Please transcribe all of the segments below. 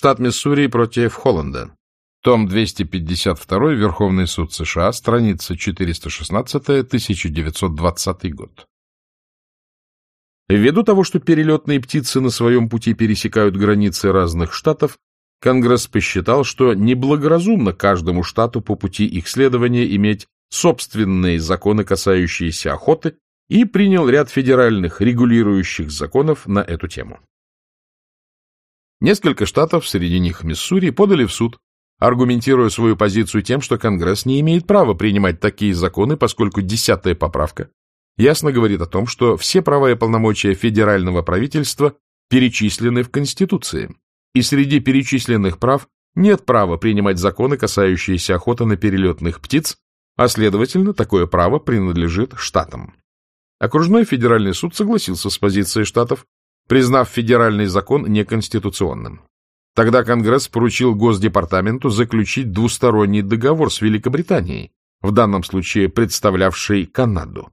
Штат Миссури против Холланда. Том 252, Верховный суд США, страница 416, 1920 год. Ввиду того, что перелетные птицы на своем пути пересекают границы разных штатов, Конгресс посчитал, что неблагоразумно каждому штату по пути их следования иметь собственные законы, касающиеся охоты, и принял ряд федеральных регулирующих законов на эту тему. Несколько штатов, среди них Миссури, подали в суд, аргументируя свою позицию тем, что Конгресс не имеет права принимать такие законы, поскольку десятая поправка ясно говорит о том, что все права и полномочия федерального правительства перечислены в Конституции, и среди перечисленных прав нет права принимать законы, касающиеся охоты на перелетных птиц, а, следовательно, такое право принадлежит штатам. Окружной федеральный суд согласился с позицией штатов, признав федеральный закон неконституционным. Тогда Конгресс поручил Госдепартаменту заключить двусторонний договор с Великобританией, в данном случае представлявшей Канаду.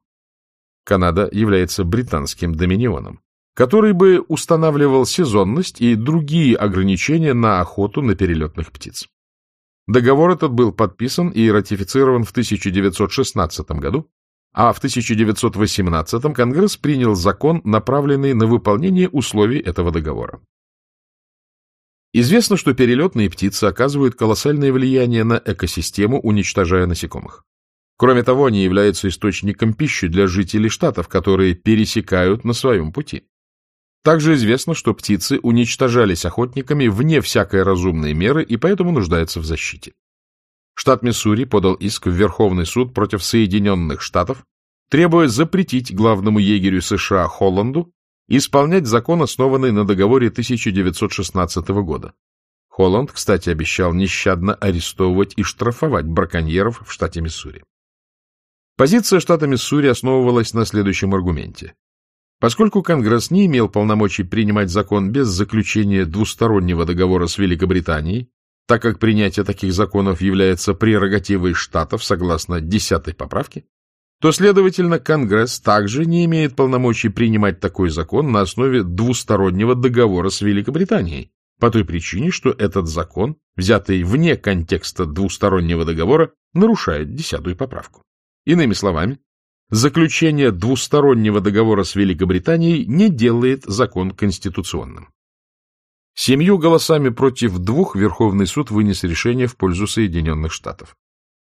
Канада является британским доминионом, который бы устанавливал сезонность и другие ограничения на охоту на перелетных птиц. Договор этот был подписан и ратифицирован в 1916 году, а в 1918 Конгресс принял закон, направленный на выполнение условий этого договора. Известно, что перелетные птицы оказывают колоссальное влияние на экосистему, уничтожая насекомых. Кроме того, они являются источником пищи для жителей штатов, которые пересекают на своем пути. Также известно, что птицы уничтожались охотниками вне всякой разумной меры и поэтому нуждаются в защите. Штат Миссури подал иск в Верховный суд против Соединенных Штатов, требуя запретить главному егерю США Холланду исполнять закон, основанный на договоре 1916 года. Холланд, кстати, обещал нещадно арестовывать и штрафовать браконьеров в штате Миссури. Позиция штата Миссури основывалась на следующем аргументе. Поскольку Конгресс не имел полномочий принимать закон без заключения двустороннего договора с Великобританией, так как принятие таких законов является прерогативой штатов согласно 10 поправке, то, следовательно, Конгресс также не имеет полномочий принимать такой закон на основе двустороннего договора с Великобританией, по той причине, что этот закон, взятый вне контекста двустороннего договора, нарушает десятую поправку. Иными словами, заключение двустороннего договора с Великобританией не делает закон конституционным. Семью голосами против двух Верховный суд вынес решение в пользу Соединенных Штатов.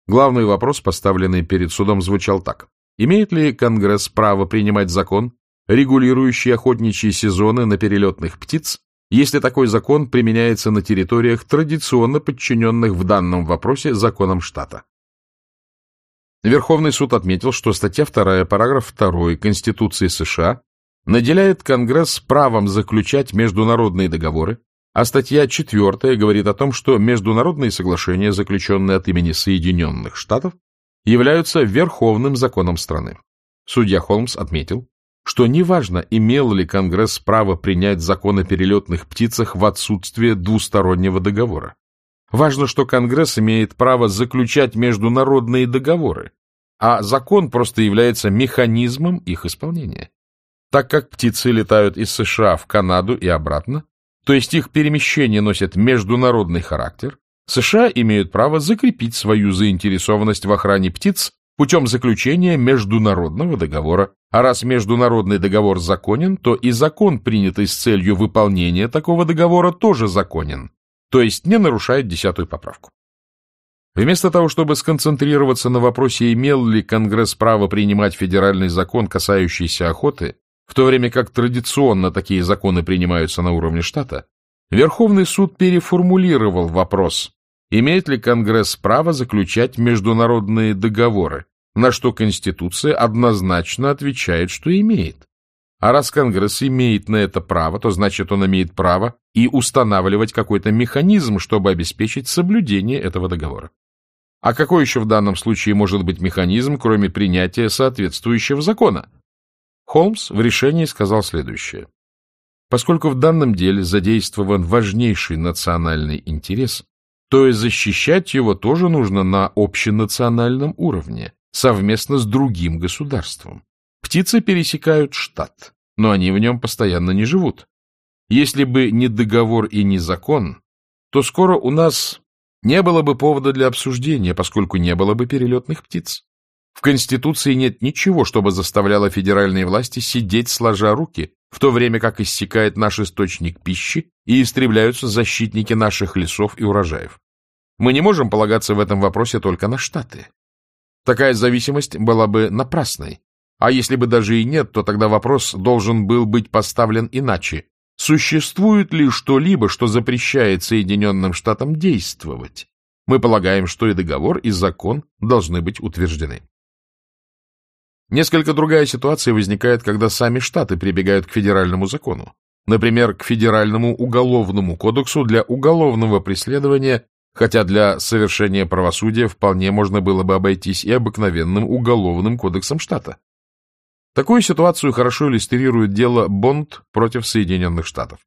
Главный вопрос, поставленный перед судом, звучал так. Имеет ли Конгресс право принимать закон, регулирующий охотничьи сезоны на перелетных птиц, если такой закон применяется на территориях, традиционно подчиненных в данном вопросе законам штата? Верховный суд отметил, что статья 2, параграф 2 Конституции США наделяет Конгресс правом заключать международные договоры, а статья 4 говорит о том, что международные соглашения, заключенные от имени Соединенных Штатов, являются верховным законом страны. Судья Холмс отметил, что неважно, имел ли Конгресс право принять закон о перелетных птицах в отсутствие двустороннего договора. Важно, что Конгресс имеет право заключать международные договоры, а закон просто является механизмом их исполнения. Так как птицы летают из США в Канаду и обратно, то есть их перемещение носит международный характер, США имеют право закрепить свою заинтересованность в охране птиц путем заключения международного договора. А раз международный договор законен, то и закон, принятый с целью выполнения такого договора, тоже законен, то есть не нарушает десятую поправку. Вместо того, чтобы сконцентрироваться на вопросе, имел ли Конгресс право принимать федеральный закон, касающийся охоты, в то время как традиционно такие законы принимаются на уровне штата, Верховный суд переформулировал вопрос, имеет ли Конгресс право заключать международные договоры, на что Конституция однозначно отвечает, что имеет. А раз Конгресс имеет на это право, то значит он имеет право и устанавливать какой-то механизм, чтобы обеспечить соблюдение этого договора. А какой еще в данном случае может быть механизм, кроме принятия соответствующего закона? Холмс в решении сказал следующее. Поскольку в данном деле задействован важнейший национальный интерес, то и защищать его тоже нужно на общенациональном уровне, совместно с другим государством. Птицы пересекают штат, но они в нем постоянно не живут. Если бы не договор и не закон, то скоро у нас не было бы повода для обсуждения, поскольку не было бы перелетных птиц. В Конституции нет ничего, чтобы заставляло федеральные власти сидеть сложа руки, в то время как иссякает наш источник пищи и истребляются защитники наших лесов и урожаев. Мы не можем полагаться в этом вопросе только на Штаты. Такая зависимость была бы напрасной. А если бы даже и нет, то тогда вопрос должен был быть поставлен иначе. Существует ли что-либо, что запрещает Соединенным Штатам действовать? Мы полагаем, что и договор, и закон должны быть утверждены. Несколько другая ситуация возникает, когда сами Штаты прибегают к федеральному закону. Например, к федеральному уголовному кодексу для уголовного преследования, хотя для совершения правосудия вполне можно было бы обойтись и обыкновенным уголовным кодексом штата. Такую ситуацию хорошо иллюстрирует дело Бонд против Соединенных Штатов.